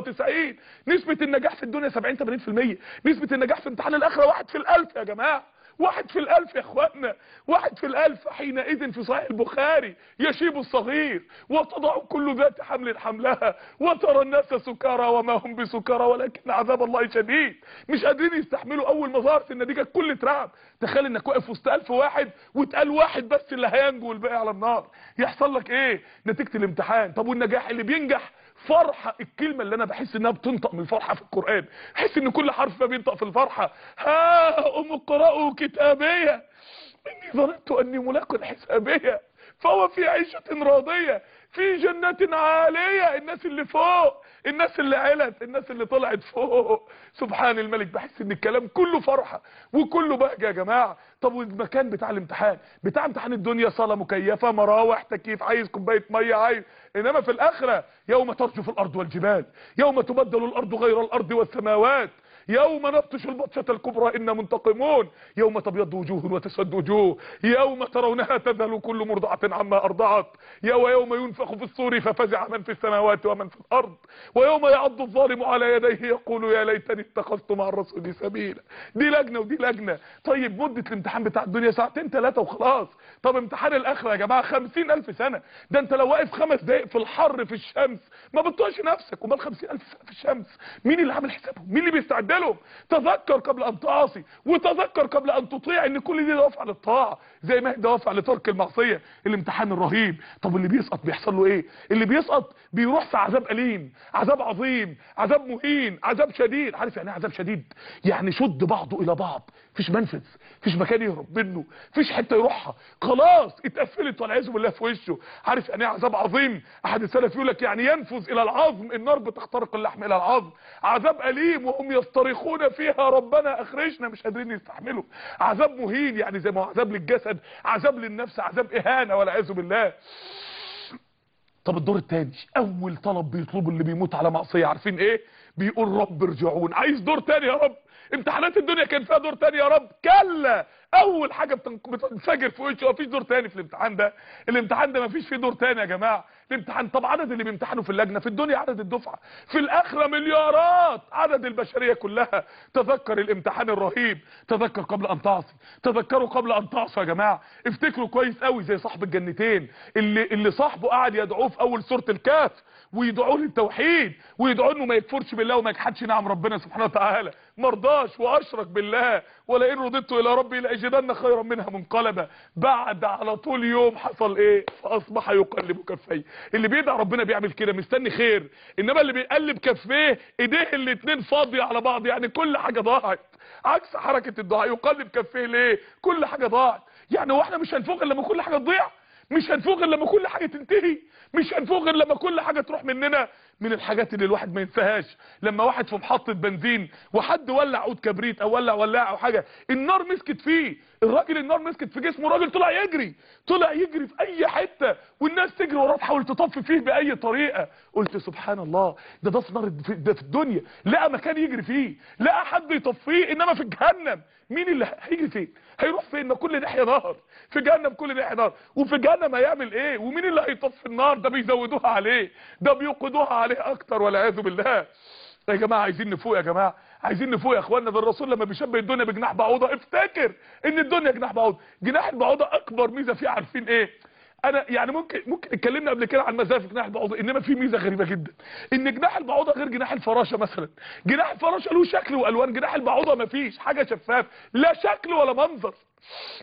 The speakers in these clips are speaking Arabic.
90 نسبة النجاح في الدنيا 70 80% نسبة النجاح في امتحان الآخرة واحد في الألف يا جماعة. واحد في الألف يا اخوانا واحد في الألف حينئذ في صحيح البخاري. يشيب الصغير. وتضع كل ذات حمل حملها. وترى الناس سكارى وما هم بسكارى. ولكن عذاب الله شديد. مش قادرين يستحملوا أول ما ظهرت النتيجة. الكل اترعب تخيل إنك واقف وسط ألف واحد واتقال واحد بس اللي هينجو والباقي على النار. يحصل لك إيه؟ نتيجة الامتحان. طب والنجاح اللي بينجح؟ فرحة الكلمة اللي أنا بحس إنها بتنطق من الفرحة في القرآن. بحس إن كل حرف فيها بينطق في الفرحة. ها أم اقرأوا كتابية. إني ظننت أني ملاق حسابية. فهو في عيشة راضية في جنات عالية. الناس اللي فوق الناس اللي علت الناس اللي طلعت فوق. سبحان الملك بحس إن الكلام كله فرحة وكله بهجة يا جماعة طب والمكان بتاع الامتحان؟ بتاع امتحان الدنيا صالة مكيفة مراوح تكييف عايز كوباية مية عايز. إنما في الآخرة يوم ترجف الأرض والجبال يوم تبدل الأرض غير الأرض والسماوات يوم نبطش البطشة الكبرى إنا منتقمون. يوم تبيض وجوه وتسود وجوه. يوم ترونها تذهل كل مرضعة عما أرضعت. ويوم ينفخ في الصور ففزع من في السماوات ومن في الأرض. ويوم يعض الظالم على يديه يقول يا ليتني اتخذت مع الرسول سبيلا. دي لجنة ودي لجنة. طيب مدة الامتحان بتاع الدنيا ساعتين ثلاثة وخلاص. طب امتحان الآخرة يا جماعة خمسين ألف سنة. ده أنت لو واقف خمس دقايق في الحر في الشمس ما بتطوش نفسك. ومال خمسين ألف سنة في الشمس؟ مين اللي عامل حسابهم؟ مين اللي بيستعد لهم تذكر قبل أن تعاصي وتذكر قبل أن تطيع إن كل دي دوافع للطاعة زي ما هي دوافع لترك المعصية الامتحان الرهيب. طب اللي بيسقط بيحصل له إيه؟ اللي بيسقط بيروح في عذاب أليم عذاب عظيم عذاب مهين عذاب شديد. عارف يعني إيه عذاب شديد؟ يعني شد بعضه إلى بعض. مفيش منفذ مفيش مكان يهرب منه مفيش حتة يروحها. خلاص اتقفلت والعياذ بالله في وشه. عارف يعني إيه عذاب عظيم؟ أحد السلف يقول لك يعني ينفذ إلى العظم النار بتخترق اللحم إلى العظم. عذاب أليم وهم يصطرخون فيها ربنا أخرجنا مش قادرين يستحملوا. عذاب مهين يعني زي ما هو عذاب للجسد عذاب للنفس عذاب إهانة والعياذ بالله. طب الدور الثاني أول طلب بيطلبه اللي بيموت على معصية عارفين إيه؟ بيقول رب ارجعون. عايز دور تاني يا رب. امتحانات الدنيا كان فيها دور تاني يا رب. كلا! أول حاجة بتنفجر في وشه مفيش دور تاني في الامتحان ده. الامتحان ده مفيش فيه دور تاني يا جماعة. الامتحان طب عدد اللي بيمتحنوا في اللجنة؟ في الدنيا عدد الدفعة. في الآخرة مليارات. عدد البشرية كلها. تذكر الامتحان الرهيب. تذكر قبل أن تعصي. تذكروا قبل أن تعصوا يا جماعة. افتكروا كويس قوي زي صاحب الجنتين. اللي اللي صاحبه قعد يدعوه في أول سورة الكهف ويدعوه للتوحيد ويدعوه إنه ما يكفرش بالله وما يجحدش نعم ربنا سبحانه وتعالى. مرضاش وأشرك بالله. ولئن رددت إلى ربي لاجدن خيرا منها منقلبا بعد على طول يوم حصل إيه؟ فأصبح يقلب كفيه. اللي بيدعي ربنا بيعمل كده مستني خير. إنما اللي بيقلب كفيه إيديه الاتنين فاضية على بعض. يعني كل حاجة ضاعت. عكس حركة الدعاء يقلب كفيه ليه؟ كل حاجة ضاعت. يعني هو إحنا مش هنفوق إلا لما كل حاجة تضيع؟ مش هنفوق إلا لما كل حاجة تنتهي؟ مش هنفوق إلا لما كل حاجة تروح مننا؟ من الحاجات اللي الواحد ما ينساهاش. لما واحد في محطة بنزين وحد ولع عود كبريت أو ولع ولاعة أو حاجة النار مسكت فيه. الراجل النار مسكت في جسمه الراجل طلع يجري. طلع يجري في أي حتة. والناس تجري وراه تحاول تطفي فيه بأي طريقة. قلت سبحان الله ده ده في نار ده في الدنيا. لقى مكان يجري فيه. لقى حد يطفيه إنما في جهنم. مين اللي هيجري فين؟ هيروح فين؟ ما كل ناحية نار. في جهنم كل ناحية نار. وفي جهنم هيعمل إيه؟ ومين اللي هيطفي النار؟ ده بيزودوها عليه. ده بيوقدوها عليه. أكتر والعياذ بالله. يا جماعة عايزين نفوق يا جماعة. عايزين نفوق يا اخوانا ده الرسول لما بيشبه الدنيا بجناح بعوضة. افتكر إن الدنيا جناح بعوضة. جناح البعوضة أكبر ميزة فيه عارفين إيه؟ أنا يعني ممكن ممكن اتكلمنا قبل كده عن مزايا جناح البعوضة إنما في ميزة غريبة جدا. إن جناح البعوضة غير جناح الفراشة مثلا. جناح الفراشة له شكل وألوان. جناح البعوضة مفيش حاجة شفاف لا شكل ولا منظر.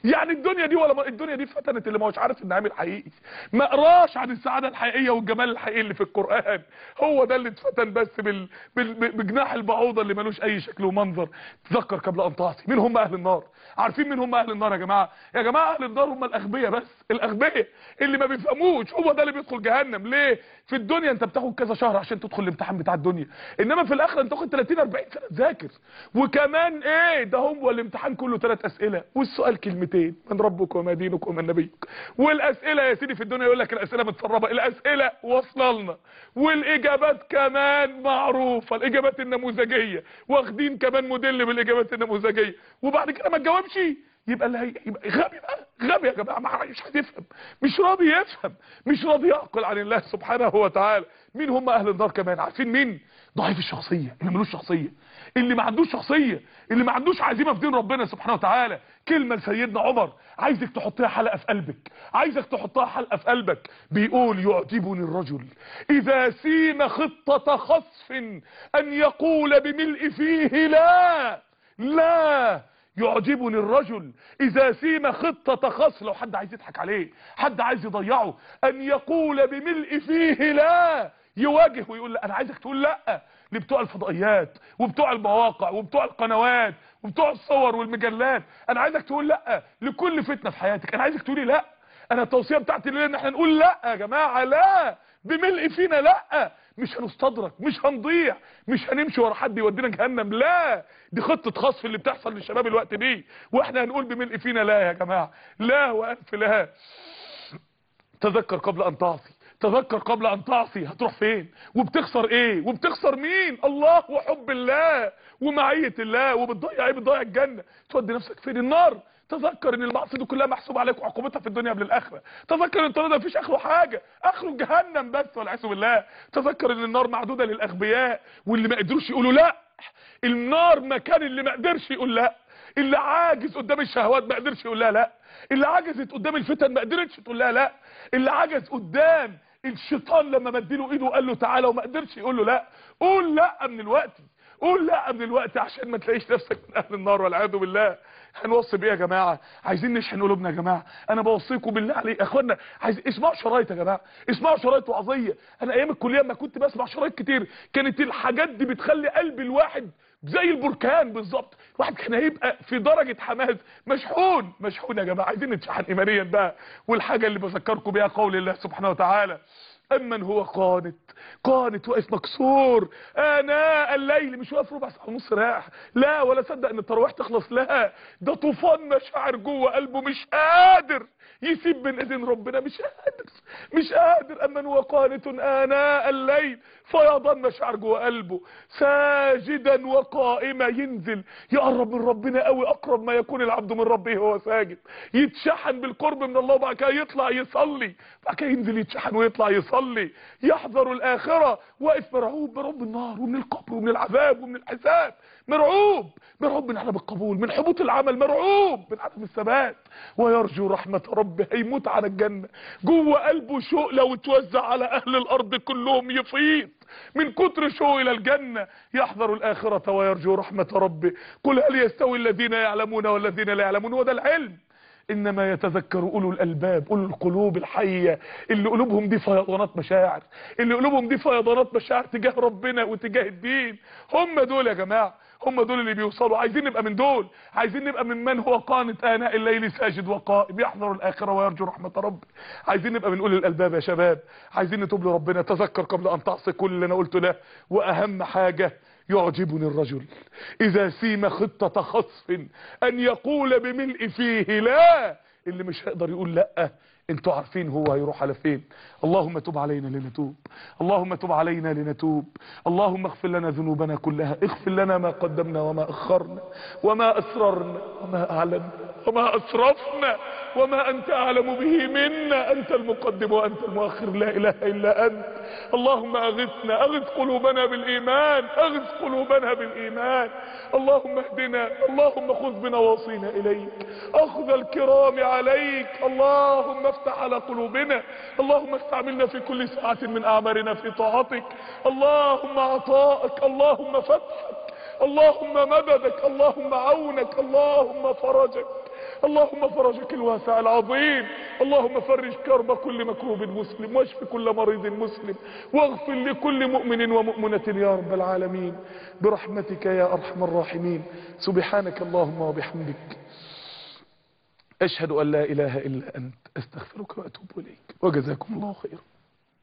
يعني الدنيا دي ولا الدنيا دي فتنت اللي ما هوش عارف النعيم الحقيقي. ما قراش عن السعادة الحقيقية والجمال الحقيقي اللي في القرآن. هو ده اللي اتفتن بس بال... بال... بجناح البعوضة اللي ملوش أي شكل ومنظر. تذكر قبل أن تعصي. مين هم أهل النار؟ عارفين مين هم أهل النار يا جماعة؟ يا جماعة أهل النار هم الأغبياء بس. الأغبياء اللي ما بيفهموش. هو ده اللي بيدخل جهنم. ليه؟ في الدنيا أنت بتاخد كذا شهر عشان تدخل الامتحان بتاع الدنيا. إنما في الآخرة أنت تاخد 30 40 سنة تذاكر. وكمان إيه؟ ده هو الامتحان كله ثلاث أسئلة. والسؤال كلمتين من ربك وما دينك ومن نبيك. والأسئلة يا سيدي في الدنيا يقول لك الأسئلة متسربة الأسئلة واصله لنا والإجابات كمان معروفة الإجابات النموذجية. واخدين كمان موديل بالإجابات النموذجية. وبعد كده ما تجاوبش يبقى اللي هي يبقى غبي بقى غبي يا جماعة مش هتفهم مش راضي يفهم مش راضي يعقل عن الله سبحانه وتعالى. مين هم أهل النار كمان؟ عارفين مين؟ ضعيف الشخصية اللي ملوش شخصية اللي ما عندوش شخصية اللي ما عندوش عزيمة في دين ربنا سبحانه وتعالى. كلمة لسيدنا عمر عايزك تحطها حلقة في قلبك عايزك تحطها حلقة في قلبك. بيقول يعجبني الرجل إذا سيم خطة خصف أن يقول بملء فيه لا لا. يعجبني الرجل إذا سيم خطة خصف لو حد عايز يضحك عليه حد عايز يضيعه أن يقول بملء فيه لا. يواجه ويقول لا أنا عايزك تقول لا لبتوع الفضائيات وبتوع المواقع وبتوع القنوات وبتوع الصور والمجلات أنا عايزك تقول لا لكل فتنة في حياتك أنا عايزك تقولي لا. أنا التوصية بتاعتي ليه إن إحنا نقول لا يا جماعة لا بملء فينا لا مش هنستدرك مش هنضيع مش هنمشي ورا حد يودينا جهنم لا. دي خطة خصف اللي بتحصل للشباب الوقت دي وإحنا هنقول بملء فينا لا يا جماعة لا والف لا. تذكر قبل أن تعصي. تذكر قبل أن تعصي هتروح فين؟ وبتخسر إيه؟ وبتخسر مين؟ الله وحب الله ومعية الله وبتضيع إيه؟ بتضيع الجنة. تودي نفسك فين النار. تذكر إن المعصية دي كلها محسوبة عليك وعقوبتها في الدنيا قبل الاخره تذكر إن الطريق ده مفيش اخره حاجة. اخره جهنم بس والعياذ بالله. تذكر إن النار معدودة للأغبياء واللي ما قدروش يقولوا لأ. النار مكان اللي ما قدرش يقول لأ. اللي عاجز قدام الشهوات ما قدرش يقول لها لأ. اللي عجزت قدام الفتن ما قدرتش تقول لها لأ. اللي عجز قدام الشيطان لما مديله ايده وقال له تعالى وما قدرش يقول له لا. قول لا من الوقت. قول لا من الوقت عشان ما تلاقيش نفسك من أهل النار والعياذ بالله. هنوصي بيه يا جماعة. عايزين نشحن قلوبنا يا جماعة. أنا بوصيكم بالله عليك. أخوانا عايز اسمعوا شرايط يا جماعة. اسمعوا شرايط وعظية. أنا أيام الكلية لما كنت بسمع شرايط كتير. كانت الحاجات دي بتخلي قلب الواحد زي البركان بالظبط. الواحد كان هيبقى في درجة حماس. مشحون. مشحون يا جماعة عايزين نتشحن ايمانيا بقى. والحاجة اللي بذكركم بيها قول الله سبحانه وتعالى. أمن هو قانت قانت واقف مكسور. اناء الليل مش واقف ربع ساعة ونص رايح. لا ولا صدق إن التراويح تخلص. لا ده طوفان مشاعر جوه قلبه مش قادر يسيب بين ايدين ربنا مش قادر مش قادر. أمن هو قانت اناء الليل فيضان مشاعر جوه قلبه. ساجدا وقائما ينزل. يقرب من ربنا قوي أقرب ما يكون العبد من ربه وهو ساجد. يتشحن بالقرب من الله وبعد كده يطلع يصلي. بعد كده ينزل يتشحن ويطلع يصلي. يحذر الآخرة. واقف مرعوب مرعوب من النار ومن القبر ومن العذاب ومن الحساب. مرعوب! مرعوب من عدم القبول من حبوط العمل. مرعوب من عدم الثبات. ويرجو رحمة ربه هيموت على الجنة. جوه قلبه شوق لو اتوزع على أهل الأرض كلهم يفيض. من كتر شوق إلى الجنة يحذر الآخرة ويرجو رحمة ربه. قل هل يستوي الذين يعلمون والذين لا يعلمون؟ وده العلم. إنما يتذكر أولو الألباب أولو القلوب الحية اللي قلوبهم دي فيضانات مشاعر اللي قلوبهم دي فيضانات مشاعر تجاه ربنا وتجاه الدين. هم دول يا جماعة هم دول اللي بيوصلوا. عايزين نبقى من دول عايزين نبقى ممن هو قانت آناء الليل ساجد وقائم يحذر الآخرة ويرجو رحمة ربه عايزين نبقى من أولي الألباب يا شباب. عايزين نتوب لربنا. تذكر قبل أن تعصي كل اللي أنا قلته ده وأهم حاجة يعجبني الرجل. إذا سيم خطة خصف أن يقول بملء فيه لا اللي مش هيقدر يقول لأ. أنتوا عارفين هو هيروح على فين. اللهم تب علينا لنتوب. اللهم تب علينا لنتوب. اللهم اغفر لنا ذنوبنا كلها. اغفر لنا ما قدمنا وما أخرنا وما أسررنا وما أعلنا. وما أسرفنا وما أنت أعلم به منا. أنت المقدم وأنت المؤخر. لا إله إلا أنت. اللهم أغثنا. أغث قلوبنا بالإيمان. أغث قلوبنا بالإيمان. اللهم اهدنا. اللهم خذ بنواصينا إليك. أخذ الكرام عليك. اللهم افتح على قلوبنا. اللهم استعملنا في كل ساعة من أعمارنا في طاعتك. اللهم عطائك اللهم فتحك. اللهم مددك. اللهم عونك. اللهم فرجك. اللهم فرجك الواسع العظيم. اللهم فرج كرب كل مكروب مسلم. واشف كل مريض مسلم. واغفر لكل مؤمن ومؤمنة يا رب العالمين. برحمتك يا أرحم الراحمين. سبحانك اللهم وبحمدك. أشهد أن لا إله إلا أنت. أستغفرك وأتوب إليك. وجزاكم الله خيرا.